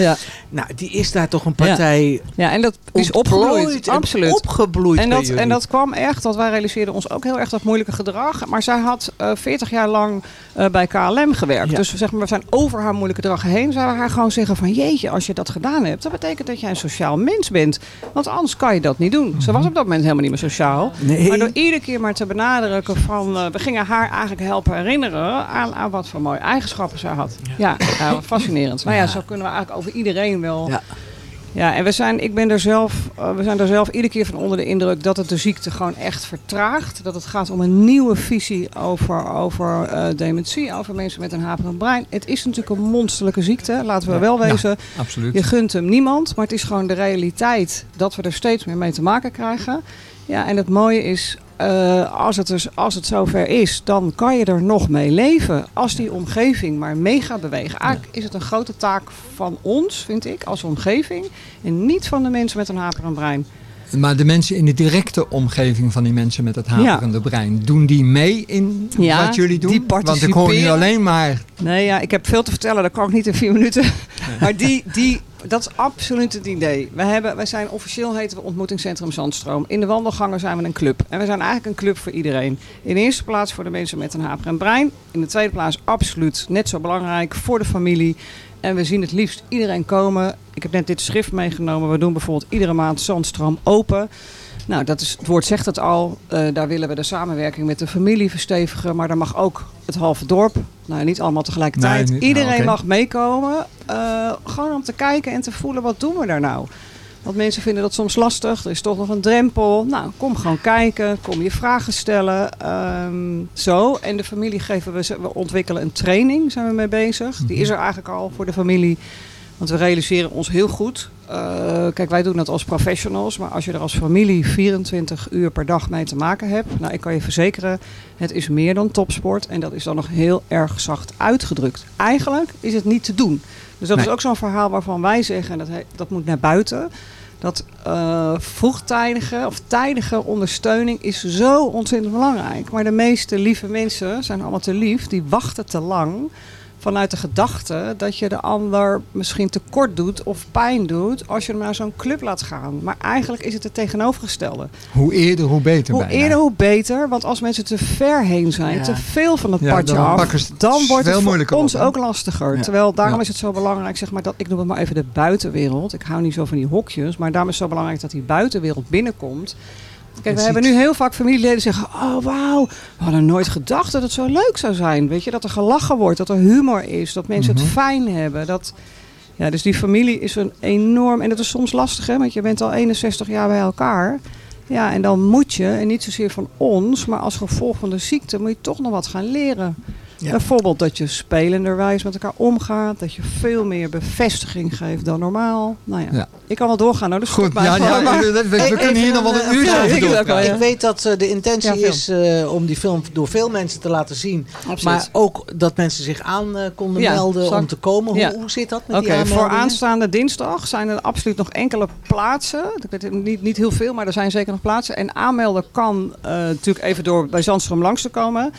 Nou, die is daar toch een partij Ja, en dat is opgebloeid. Absoluut. opgebloeid En dat, en dat kwam echt, want wij realiseerden ons ook heel erg dat moeilijke gedrag. Maar zij had eh 40 jaar lang eh, bij KLM gewerkt. Dus zeg maar, we zijn over haar moeilijke gedrag heen. Zouden we haar gewoon zeggen van jeetje, als je dat gedaan hebt, dat betekent dat jij een sociaal mens bent. Want anders kan je dat niet doen. Ze was op dat moment helemaal niet meer sociaal. Nee. Maar door iedere keer maar te benadrukken van, eh, we gingen haar eigenlijk helpen herinneren aan, aan wat voor mooie eigenschappen zij had. Ja, ja, wat fascinerend. Nou ja, zo kunnen we eigenlijk over iedereen wel... Ja. Ja, en we zijn, ik ben er zelf, eh, we zijn er zelf iedere keer van onder de indruk dat het de ziekte gewoon echt vertraagt. Dat het gaat om een nieuwe visie over, over eh, dementie, over mensen met een haperend brein. Het is natuurlijk een monsterlijke ziekte, laten we Ja. wel Ja, wezen. absoluut. Je gunt hem niemand, maar het is gewoon de realiteit dat we er steeds meer mee te maken krijgen. Ja, en het mooie is, eh, als, het dus, als het zover is, dan kan je er nog mee leven. Als die omgeving maar mee gaat bewegen. Eigenlijk is het een grote taak van ons, vind ik, als omgeving. En niet van de mensen met een haperend brein. Maar de mensen in de directe omgeving van die mensen met het haperende brein, doen die mee in Ja, wat jullie doen? die Want ik hoor nu alleen maar. Nee, ja, ik heb veel te vertellen, dat kan ik niet in vier minuten. maar die, die, dat is absoluut het idee. We hebben, wij zijn officieel heten we ontmoetingscentrum Zandstroom. In de wandelgangen zijn we een club. En we zijn eigenlijk een club voor iedereen. In de eerste plaats voor de mensen met een haperend brein. In de tweede plaats absoluut net zo belangrijk voor de familie. En we zien het liefst iedereen komen. Ik heb net dit schrift meegenomen. We doen bijvoorbeeld iedere maand Zandstroom open. Nou, dat is, het woord zegt het al. Eh, daar willen we de samenwerking met de familie verstevigen. Maar daar mag ook het halve dorp. Nou, niet allemaal tegelijkertijd. Nee, niet- Iedereen nou, mag meekomen. eh, gewoon om te kijken en te voelen wat doen we daar nou. Want mensen vinden dat soms lastig. Er is toch nog een drempel. Nou, kom gewoon kijken. Kom je vragen stellen. Ehm, zo. En de familie geven we, we ontwikkelen een training. Zijn we mee bezig. Die is er eigenlijk al voor de familie. Want we realiseren ons heel goed. eh, kijk, wij doen dat als professionals. Maar als je er als familie 24 uur per dag mee te maken hebt. Nou, ik kan je verzekeren. Het is meer dan topsport. En dat is dan nog heel erg zacht uitgedrukt. Eigenlijk is het niet te doen. Dus dat Nee. is ook zo'n verhaal waarvan wij zeggen. En dat, he- dat moet naar buiten. Dat eh, vroegtijdige of tijdige ondersteuning is zo ontzettend belangrijk. Maar de meeste lieve mensen zijn allemaal te lief. Die wachten te lang vanuit de gedachte dat je de ander misschien tekort doet of pijn doet als je hem naar zo'n club laat gaan. Maar eigenlijk is het het tegenovergestelde. Hoe eerder, hoe beter. Hoe bijna. eerder, hoe beter. Want als mensen te ver heen zijn, Ja. te veel van het Ja, padje dan af, het dan wordt het voor ons op, ook lastiger. Ja. Terwijl daarom Ja. is het zo belangrijk, zeg maar, dat ik noem het maar even de buitenwereld. Ik hou niet zo van die hokjes, maar daarom is het zo belangrijk dat die buitenwereld binnenkomt. Kijk, we hebben nu heel vaak familieleden die zeggen: Oh, wauw, we hadden nooit gedacht dat het zo leuk zou zijn. Weet je, dat er gelachen wordt, dat er humor is, dat mensen Mhm. het fijn hebben. Dat, ja, dus die familie is een enorm. En dat is soms lastig, hè, want je bent al 61 jaar bij elkaar. Ja, en dan moet je, en niet zozeer van ons, maar als gevolg van de ziekte, moet je toch nog wat gaan leren. Ja. Bijvoorbeeld dat je spelenderwijs met elkaar omgaat, dat je veel meer bevestiging geeft dan normaal. Nou ja, Ja. ik kan wel doorgaan hoor. Dus Goed, ja, maar. we- we- we Hey, kunnen hier nog wel een, eh, uurtje vraag. over ook ja. Ik weet dat eh, de intentie is eh, om die film door veel mensen te laten zien. Absoluut. Maar ook dat mensen zich aan konden Ja, melden om te komen. Hoe, Ja. hoe zit dat met Oké, die voor aanmeldingen? aanstaande dinsdag zijn er absoluut nog enkele plaatsen. Ik weet het niet, niet heel veel, maar er zijn zeker nog plaatsen. En aanmelden kan eh, natuurlijk even door bij Zandstrom langs te komen.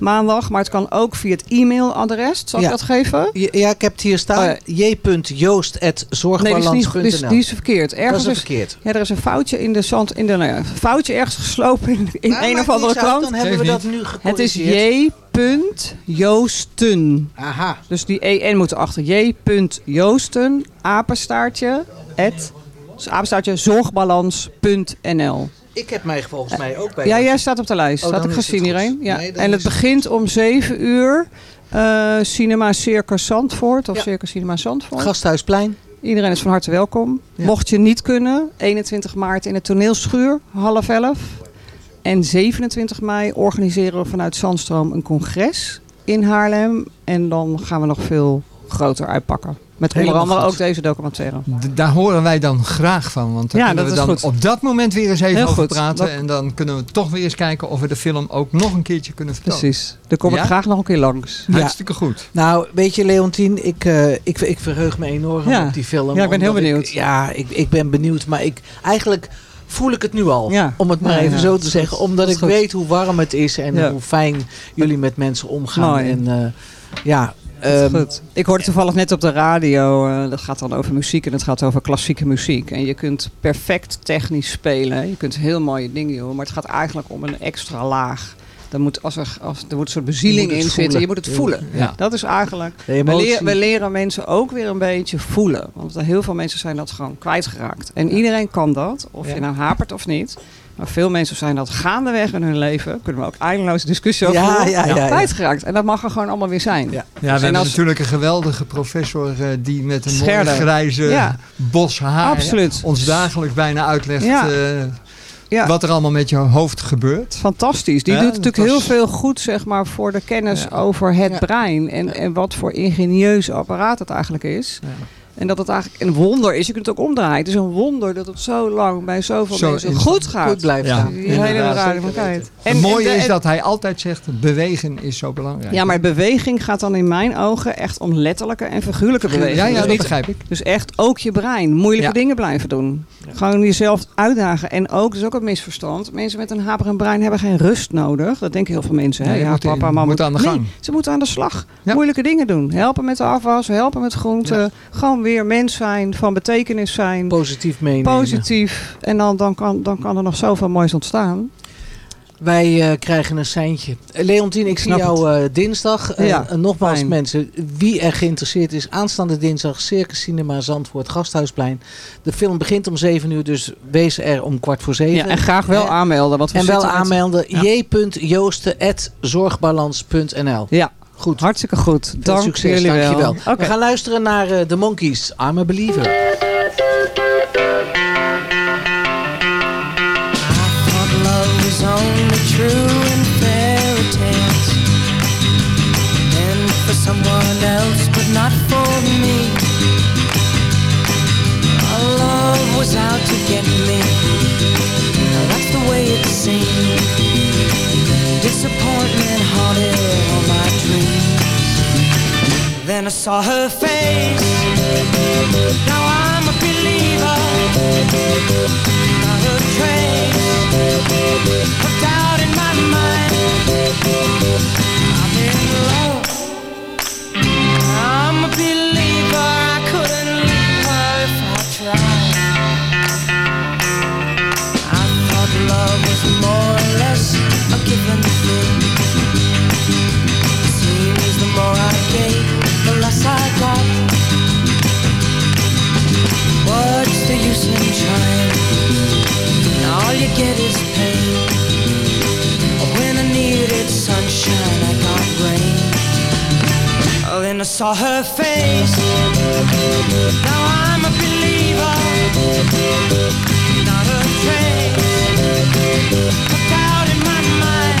Maandag, maar het kan ook via het e-mailadres. Zal ik dat geven? Ja, ik heb het hier staan. Oh, Nee, die is, niet, j.joost.zorgbalans.nl die is, verkeerd. Ergens dat is is, verkeerd. Ja, er is een foutje in de zand. In de, nou ja, foutje ergens geslopen in, in Nou, een of andere krant. Dan hebben we dat nu Het is gecorrigeerd. j.joosten. Aha. Dus die en moet erachter. j.joosten, apenstaartje, het, dus apenstaartje, zorgbalans.nl. Ik heb mij volgens mij ook bij. Ja, jij staat op de lijst. Oh, dat heb ik het gezien goed. hierheen. Ja. Nee, en het het begint om 7 uur. eh, Cinema Circus Zandvoort of Ja. Circus Cinema Zandvoort. Gasthuisplein. Iedereen is van harte welkom. Ja. Mocht je niet kunnen, 21 maart in de toneelschuur, half elf. En 27 mei organiseren we vanuit Zandstroom een congres in Haarlem. En dan gaan we nog veel groter uitpakken. Met onder Helemaal andere goed. ook deze documentaire. D- Daar horen wij dan graag van. Want dan Ja, kunnen dat we dan goed. op dat moment weer eens even Heel over goed. praten. Dat- En dan kunnen we toch weer eens kijken of we de film ook nog een keertje kunnen vertellen. Precies. Daar kom Ja? ik graag nog een keer langs. Ja. Hartstikke goed. Nou, weet je, Leontien, ik, eh, ik, ik verheug me enorm Ja. op die film. Ja, ik ben heel benieuwd. ja, ik, ik ben benieuwd, maar ik eigenlijk voel ik het nu al. Ja. Om het maar Ja, even ja, zo te zeggen. Omdat Dat ik goed. weet hoe warm het is en Ja. hoe fijn jullie met mensen omgaan. Mooi. En eh, ja, Ehm, goed. Ik hoorde toevallig net op de radio, eh, dat gaat dan over muziek en het gaat over klassieke muziek. En je kunt perfect technisch spelen, je kunt heel mooie dingen doen, maar het gaat eigenlijk om een extra laag. Er moet, als er, als, er moet een soort bezieling in zitten, je moet het voelen. ja. Dat is eigenlijk, we, we leren mensen ook weer een beetje voelen. Want heel veel mensen zijn dat gewoon kwijtgeraakt. En iedereen kan dat, of Ja. je nou hapert of niet. Maar veel mensen zijn dat gaandeweg in hun leven, kunnen we ook eindeloze discussie over Ja, ja, ja, kwijtgeraakt. En dat mag er gewoon allemaal weer zijn. Ja. Ja, we En hebben als- natuurlijk een geweldige professor eh, die met een mooie Scherder. grijze Ja. bos haar Absoluut. ons dagelijks bijna uitlegt Ja. eh, Ja. wat er allemaal met je hoofd gebeurt. Fantastisch. Die Ja, doet natuurlijk heel veel goed zeg maar, voor de kennis Ja. over het Ja. brein. En, en wat voor ingenieus apparaat het eigenlijk is. En dat het eigenlijk een wonder is. Je kunt het ook omdraaien. Het is een wonder dat het zo lang bij zoveel Zo mensen goed gaat. Goed blijft Ja. Die Inderdaad, hele radicaliteit. weten. Het mooie en- is en- dat hij altijd zegt, bewegen is zo belangrijk. Ja, maar beweging gaat dan in mijn ogen echt om letterlijke en figuurlijke beweging. Ja, ja, Dus dat begrijp ik. Dus echt ook je brein. Moeilijke Ja. dingen blijven doen. Gewoon jezelf uitdagen. En ook, dat is ook een misverstand. Mensen met een haperend brein hebben geen rust nodig. Dat denken heel veel mensen. Hè? Nee, ja, papa, mama. moeten aan de Nee, gang. ze moeten aan de slag. Ja. Moeilijke dingen doen. Helpen met de afwas, helpen met groenten. Gewoon weer mens zijn, van betekenis zijn. Positief meenemen. Positief. En dan, dan, kan, dan kan er nog zoveel moois ontstaan. Wij eh, krijgen een seintje. Eh, Leontien, ik zie jou eh, dinsdag. Ja, eh, nogmaals fijn. mensen, wie er geïnteresseerd is, aanstaande dinsdag Circus Cinema Zandvoort, Gasthuisplein. De film begint om 7 uur, dus wees er om kwart voor 7. Ja, en graag wel aanmelden. Want we en wel aanmelden Ja. j.joosten.zorgbalans.nl Ja, Goed. hartstikke goed. Veel Dank succes, jullie wel. dankjewel. Oké. We gaan luisteren naar eh, The Monkeys, I'm a Believer. thought love was only true in fairy tales and for someone else but not for me Our love was out to get me Then I saw her face Now I'm a believer Not a trace of doubt in my mind. I'm in love. I'm a believer. I couldn't leave her if I tried. I thought love was more or less a given saw her face. Now I'm a believer, not a trace of doubt in my mind.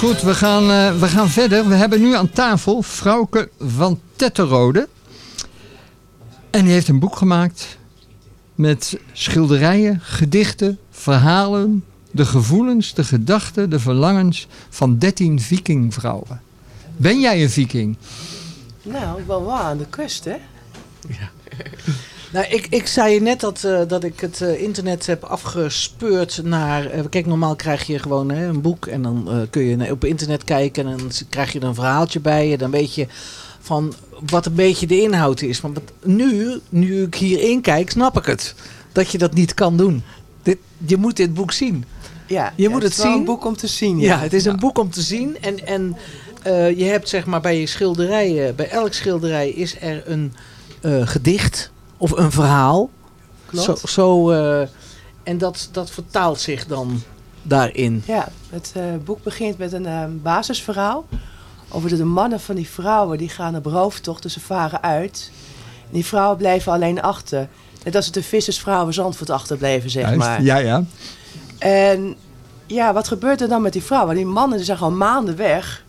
Goed, we gaan, eh, we gaan verder. We hebben nu aan tafel Frauke van Tetterode. En die heeft een boek gemaakt met schilderijen, gedichten, verhalen, de gevoelens, de gedachten, de verlangens van 13 vikingvrouwen. Ben jij een viking? Nou, wel waar aan de kust, hè? Nou, ik, ik zei je net dat, eh, dat ik het eh, internet heb afgespeurd naar... eh, kijk, normaal krijg je gewoon hè, een boek en dan eh, kun je op internet kijken... en dan krijg je er een verhaaltje bij en dan weet je van wat een beetje de inhoud is. Wat- nu, nu ik hierin kijk, snap ik het. Dat je dat niet kan doen. Dit, je moet dit boek zien. Ja, Je ja, moet het zien. een boek om te zien. Ja, het is een boek om te zien. En, en eh, je hebt zeg maar bij je schilderijen, bij elk schilderij is er een eh, gedicht of een verhaal. Klopt. Zo, zo, eh, en dat, dat vertaalt zich dan daarin. Ja, het eh, boek begint met een eh, basisverhaal over de, de mannen van die vrouwen die gaan op rooftocht, dus ze varen uit. En die vrouwen blijven alleen achter. Net als het de vissersvrouwen Zandvoort achterbleven, zeg Juist, maar. Ja, ja. En ja, wat gebeurt er dan met die vrouwen? Die mannen die zijn gewoon maanden weg.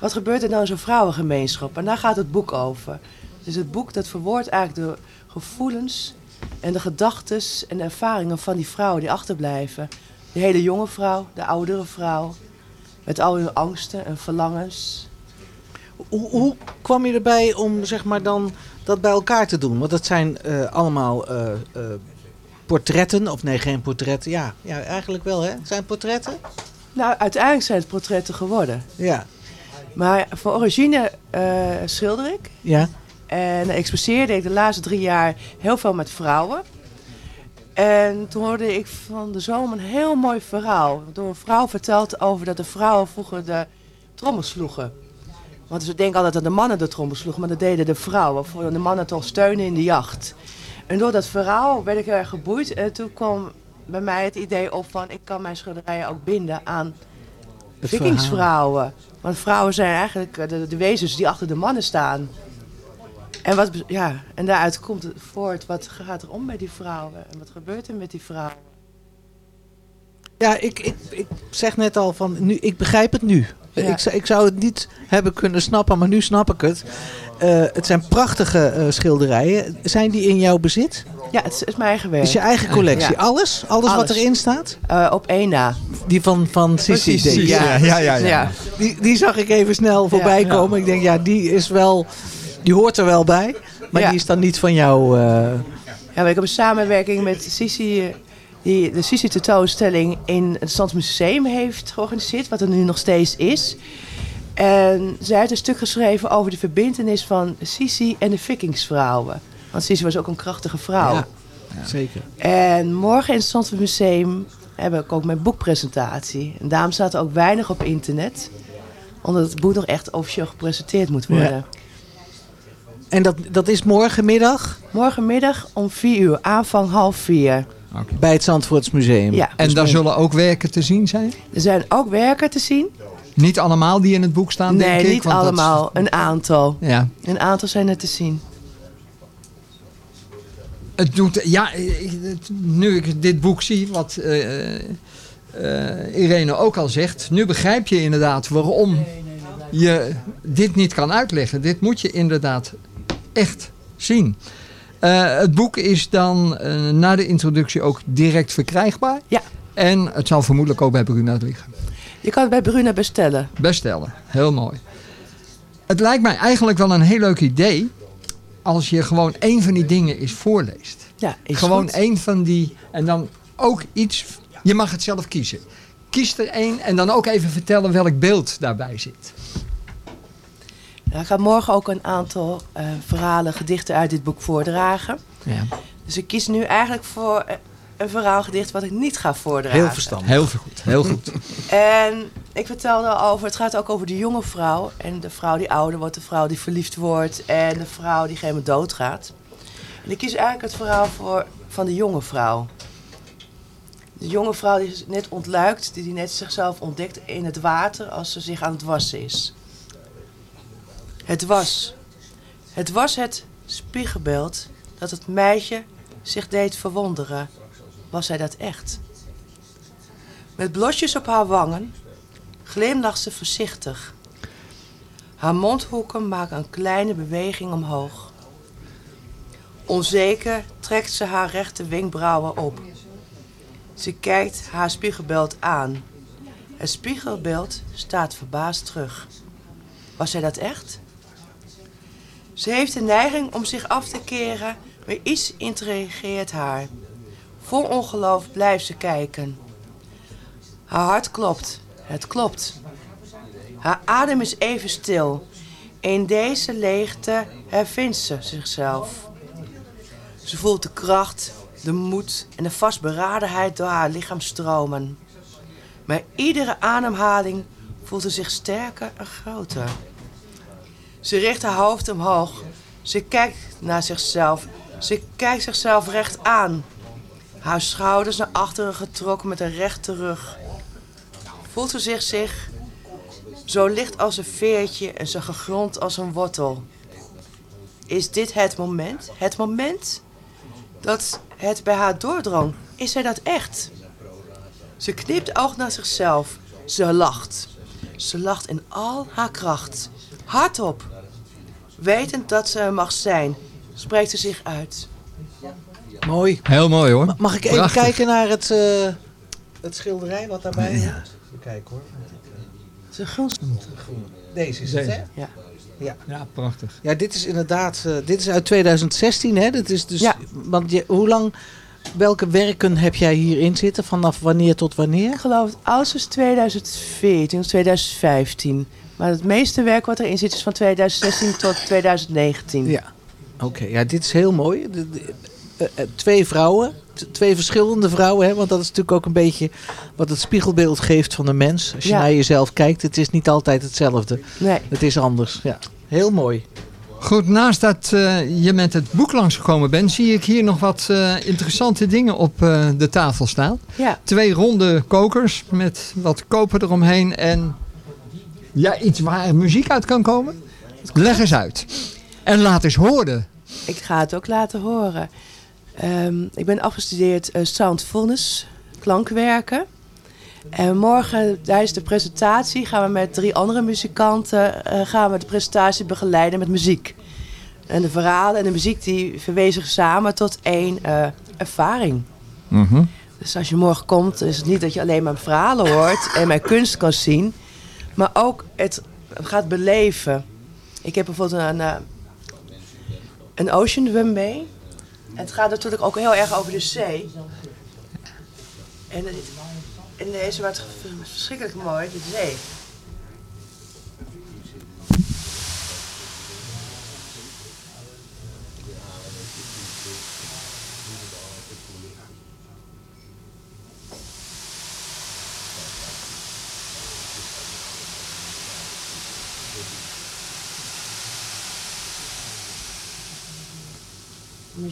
Wat gebeurt er dan in zo'n vrouwengemeenschap? En daar gaat het boek over. Dus het boek dat verwoordt eigenlijk de gevoelens en de gedachten en de ervaringen van die vrouwen die achterblijven. De hele jonge vrouw, de oudere vrouw, met al hun angsten en verlangens. Hoe, hoe kwam je erbij om zeg maar dan dat bij elkaar te doen? Want dat zijn eh, allemaal eh, eh, portretten, of nee, geen portretten. Ja, ja, eigenlijk wel hè? Het zijn portretten? Nou, uiteindelijk zijn het portretten geworden. Ja. Maar van origine eh, schilder ik. Ja. En exposeerde ik de laatste drie jaar heel veel met vrouwen. En toen hoorde ik van de zomer een heel mooi verhaal. Door een vrouw verteld over dat de vrouwen vroeger de trommels sloegen. Want ze denken altijd dat de mannen de trommels sloegen, maar dat deden de vrouwen. Voor de mannen toch steunen in de jacht. En door dat verhaal werd ik heel erg geboeid. En toen kwam bij mij het idee op van ik kan mijn schilderijen ook binden aan vikingsvrouwen. Want vrouwen zijn eigenlijk eh, de, de wezens die achter de mannen staan. En, wat, ja, en daaruit komt het voort, wat gaat er om bij die vrouwen? En wat gebeurt er met die vrouwen? Ja, ik, ik, ik zeg net al van, nu, ik begrijp het nu. Ja. Ik, zou- ik zou het niet hebben kunnen snappen, maar nu snap ik het. Eh, het zijn prachtige eh, schilderijen. Zijn die in jouw bezit? Ja, het is, is mijn eigen werk. Is je eigen collectie? Ja. Alles? Alles, wat erin staat? Eh, op één na. Die van, van Sissi. Sissi, deed. ja. Ja, ja, ja. Die, die zag ik even snel voorbij komen. Ik denk, ja, die is wel... Die hoort er wel bij. Maar die is dan niet van jou... Ja, ik heb een samenwerking met Sisi, eh, die de Sisi tentoonstelling in het Stadsmuseum heeft georganiseerd, wat er nu nog steeds is. En zij heeft een stuk geschreven over de verbindenis van Sisi en de Vikingsvrouwen. Want Sisi was ook een krachtige vrouw. Ja. Zeker. En morgen in het Stadsmuseum heb ik ook mijn boekpresentatie. En daarom staat er ook weinig op internet. Omdat het boek nog echt officieel gepresenteerd moet worden. Ja. En dat, dat is morgenmiddag? Morgenmiddag om 4 uur, aanvang half vier. Bij het Zandvoortsmuseum. Ja. En Dus daar bij- zullen ook werken te zien zijn? Er zijn ook werken te zien. Niet allemaal die in het boek staan, denk nee, ik. niet want dat- allemaal. Een aantal. Ja. Een aantal zijn er te zien. Het doet, ja, ik- nu ik dit boek zie, wat eh, eh, Irene ook al zegt, nu begrijp je inderdaad waarom je dit niet kan uitleggen. Dit moet je inderdaad echt zien. Eh, het boek is dan eh, na de introductie ook direct verkrijgbaar. Ja. En het zal vermoedelijk ook bij Bruna liggen. Je kan het bij Bruna bestellen. Bestellen, heel mooi. Het lijkt mij eigenlijk wel een heel leuk idee als je gewoon één van die dingen eens voorleest. Ja, is gewoon goed. één van die en dan ook iets. Je mag het zelf kiezen. Kies er één en dan ook even vertellen welk beeld daarbij zit. Ik ga morgen ook een aantal eh, verhalen, gedichten uit dit boek voordragen. Ja. Dus ik kies nu eigenlijk voor eh, een verhaalgedicht wat ik niet ga voordragen. Heel verstandig. Heel goed, heel goed. En ik vertelde al over, het gaat ook over de jonge vrouw. En de vrouw die ouder wordt, de vrouw die verliefd wordt. En de vrouw die op een gegeven moment doodgaat. En ik kies eigenlijk het verhaal voor, van de jonge vrouw. De jonge vrouw die is net ontluikt, die, die net zichzelf ontdekt in het water als ze zich aan het wassen is. Het was. Het was het spiegelbeeld dat het meisje zich deed verwonderen. Was zij dat echt? Met blosjes op haar wangen glimlacht ze voorzichtig. Haar mondhoeken maken een kleine beweging omhoog. Onzeker trekt ze haar rechte wenkbrauwen op. Ze kijkt haar spiegelbeeld aan. Het spiegelbeeld staat verbaasd terug. Was zij dat echt? Ze heeft de neiging om zich af te keren, maar iets intrigeert haar. Vol ongeloof blijft ze kijken. Haar hart klopt. Het klopt. Haar adem is even stil. In deze leegte hervindt ze zichzelf. Ze voelt de kracht, de moed en de vastberadenheid door haar lichaam stromen. Maar iedere ademhaling voelt ze zich sterker en groter. Ze richt haar hoofd omhoog. Ze kijkt naar zichzelf. Ze kijkt zichzelf recht aan. Haar schouders naar achteren getrokken met een rechte rug. Voelt ze zich, zich zo licht als een veertje en zo gegrond als een wortel. Is dit het moment? Het moment dat het bij haar doordrong? Is zij dat echt? Ze knipt oog naar zichzelf. Ze lacht. Ze lacht in al haar kracht. Hardop. Wetend dat ze er mag zijn, spreekt ze zich uit. Mooi. Heel mooi hoor. Ma- Mag ik even Prachtig. kijken naar het, eh, het schilderij wat daarbij hoort? Even kijken hoor. Het is een groen. Deze is het, Deze. hè? Ja. Ja. Ja, prachtig. Ja, dit is inderdaad, eh, dit is uit 2016, hè? Dat is dus, Want je, hoe lang, welke werken heb jij hierin zitten? Vanaf wanneer tot wanneer? Ik geloof het oudste is 2014 of 2015. Maar het meeste werk wat erin zit is van 2016 tot 2019. Ja. Oké, ja, dit is heel mooi. Eh, eh, twee vrouwen, twee verschillende vrouwen, hè? want dat is natuurlijk ook een beetje wat het spiegelbeeld geeft van de mens. Als je Ja. naar jezelf kijkt, het is niet altijd hetzelfde. Nee. Het is anders, ja. Heel mooi. Goed, naast dat eh, je met het boek langsgekomen bent, zie ik hier nog wat eh, interessante dingen op eh, de tafel staan. Ja. Twee ronde kokers met wat koper eromheen en ja, iets waar muziek uit kan komen. Leg eens uit. En laat eens horen. Ik ga het ook laten horen. Ehm, ik ben afgestudeerd eh, Soundfulness, klankwerken. En morgen tijdens de presentatie gaan we met drie andere muzikanten eh, gaan we de presentatie begeleiden met muziek. En de verhalen en de muziek die verwezigen samen tot één eh, ervaring. Dus als je morgen komt, is het niet dat je alleen maar verhalen hoort en mijn kunst kan zien, maar ook het gaat beleven. Ik heb bijvoorbeeld een, een ocean drum mee. Het gaat natuurlijk ook heel erg over de zee. En, en deze wordt verschrikkelijk mooi, de zee.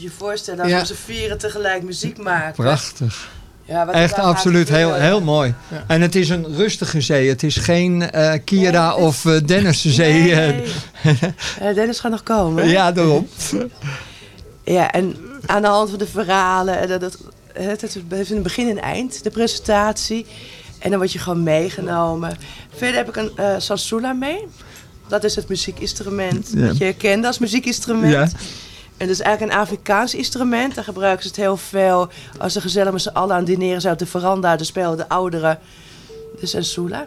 Je voorstellen dat Ja. we z'n vieren tegelijk muziek maken. Prachtig. Ja, wat Echt absoluut heel, heel mooi. En het is een rustige zee. Het is geen eh, Kira of uh, Denniszee. Nee, Eh, Dennis gaat nog komen. ja, daarom. Ja, en aan de hand van de verhalen, en dat, dat, het, het heeft een begin en eind, de presentatie. En dan word je gewoon meegenomen. Verder heb ik een eh sansula mee. Dat is het muziekinstrument Ja. dat je kent als muziekinstrument. Ja. En dat is eigenlijk een Afrikaans instrument. Daar gebruiken ze het heel veel als ze gezellig met z'n allen aan dineren zijn op de veranda. Dan spelen de ouderen de sansula.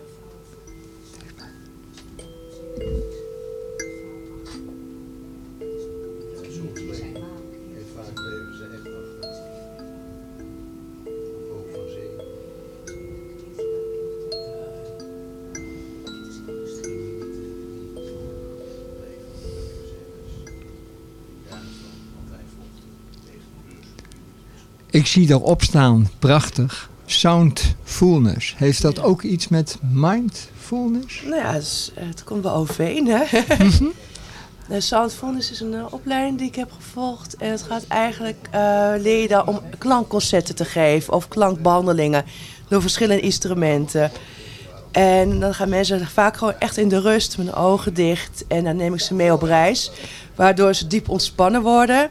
Ik zie erop staan, prachtig. Soundfulness. Heeft dat ook iets met mindfulness? Nou ja, het, is- het komt wel overeen, hè? De Soundfulness is een eh, opleiding die ik heb gevolgd. En het gaat eigenlijk, eh leer je daar om klankconcerten te geven. Of klankbehandelingen door verschillende instrumenten. En dan gaan mensen vaak gewoon echt in de rust met hun ogen dicht. En dan neem ik ze mee op reis. Waardoor ze diep ontspannen worden.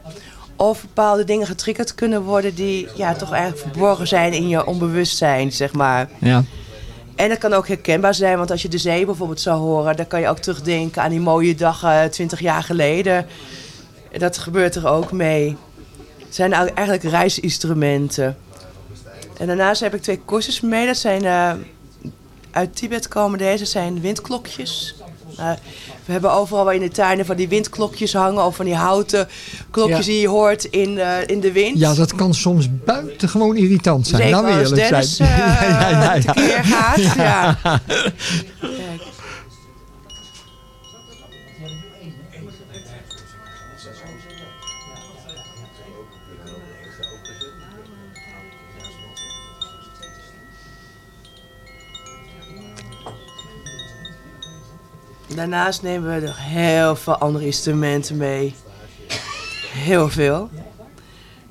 Of bepaalde dingen getriggerd kunnen worden die ja, toch eigenlijk verborgen zijn in je onbewustzijn, zeg maar. Ja. En dat kan ook herkenbaar zijn, want als je de zee bijvoorbeeld zou horen, dan kan je ook terugdenken aan die mooie dagen 20 jaar geleden. En Dat gebeurt er ook mee. Het zijn eigenlijk reisinstrumenten. En daarnaast heb ik twee kussens mee. Dat zijn eh, uit Tibet komen deze, zijn windklokjes. Nou, we hebben overal wel in de tuinen van die windklokjes hangen of van die houten klokjes Ja. die je hoort in, eh, in de wind. Ja, dat kan soms buitengewoon irritant zijn. Zeker Laten we als Dennis zijn. eh, tekeer gaat. Ja. Daarnaast nemen we nog heel veel andere instrumenten mee. Heel veel.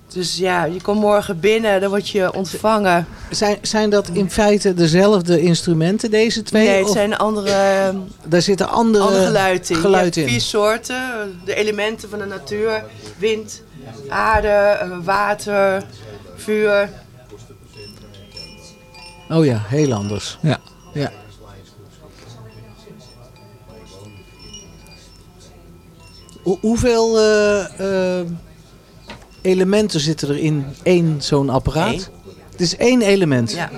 Dus ja, je komt morgen binnen, dan word je ontvangen. Zijn, zijn dat in feite dezelfde instrumenten, deze twee? Nee, het Of zijn andere, Daar zitten andere, andere geluiden in. geluid je hebt in. vier soorten. De elementen van de natuur. Wind, aarde, eh, water, vuur. Oh ja, heel anders. Ja. ja. Hoe- hoeveel eh, eh, elementen zitten er in één zo'n apparaat? Eén. Het is één element. Ja.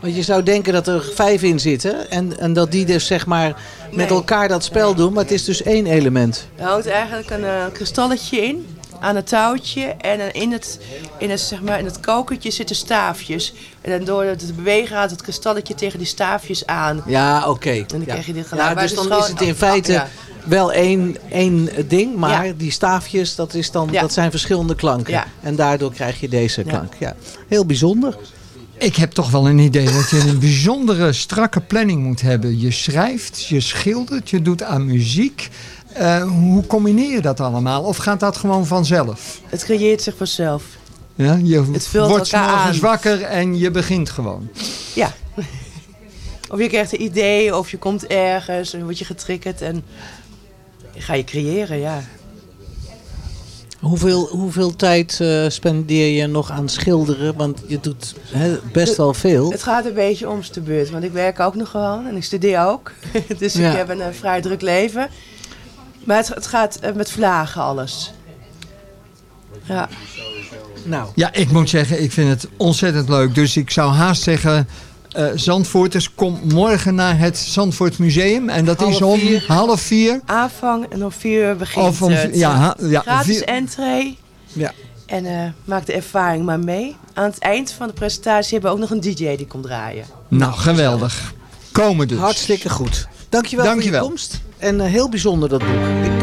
Want je zou denken dat er vijf in zitten. En, en dat die dus zeg maar met elkaar dat spel doen. Maar het is dus één element. Er houdt eigenlijk een eh, kristalletje in aan het touwtje. En in, het, in, het, zeg maar, in het kokertje zitten staafjes. En dan door het bewegen gaat het kristalletje tegen die staafjes aan. Ja, oké. En dan Ja. krijg je dit geluid. Ja, dus dan is het in oh, feite ja. Wel één, één ding. Maar Ja. die staafjes, dat, is dan, Ja. dat zijn verschillende klanken. Ja. En daardoor krijg je deze klank. Ja. Heel bijzonder. Ik heb toch wel een idee dat je een bijzondere strakke planning moet hebben. Je schrijft, je schildert, je doet aan muziek. Eh, hoe combineer je dat allemaal? Of gaat dat gewoon vanzelf? Het creëert zich vanzelf. Ja, je Het vult wordt 's elkaar morgens aan. wakker en je begint gewoon. Ja. Of je krijgt een idee, of je komt ergens en dan word je getriggerd en ga je creëren, ja. Hoeveel, hoeveel tijd eh, spendeer je nog aan schilderen? Want je doet hè, best wel veel. Het gaat een beetje om de beurt, want ik werk ook nog gewoon en ik studeer ook. dus Ja. ik heb een eh, vrij druk leven. Maar het, het gaat eh, met vlagen alles. Ja. Nou. Ja, ik moet zeggen, ik vind het ontzettend leuk. Dus ik zou haast zeggen, eh Zandvoorters, kom morgen naar het Zandvoort Museum. En dat is om vier. half vier. Aanvang en om vier uur begint Of om- het. ja, Gratis vier- entree. Ja. En eh, maak de ervaring maar mee. Aan het eind van de presentatie hebben we ook nog een DJ die komt draaien. Nou, geweldig. Komen dus. Hartstikke goed. Dankjewel, Dankjewel. voor je komst. En eh, heel bijzonder dat boek. Ik,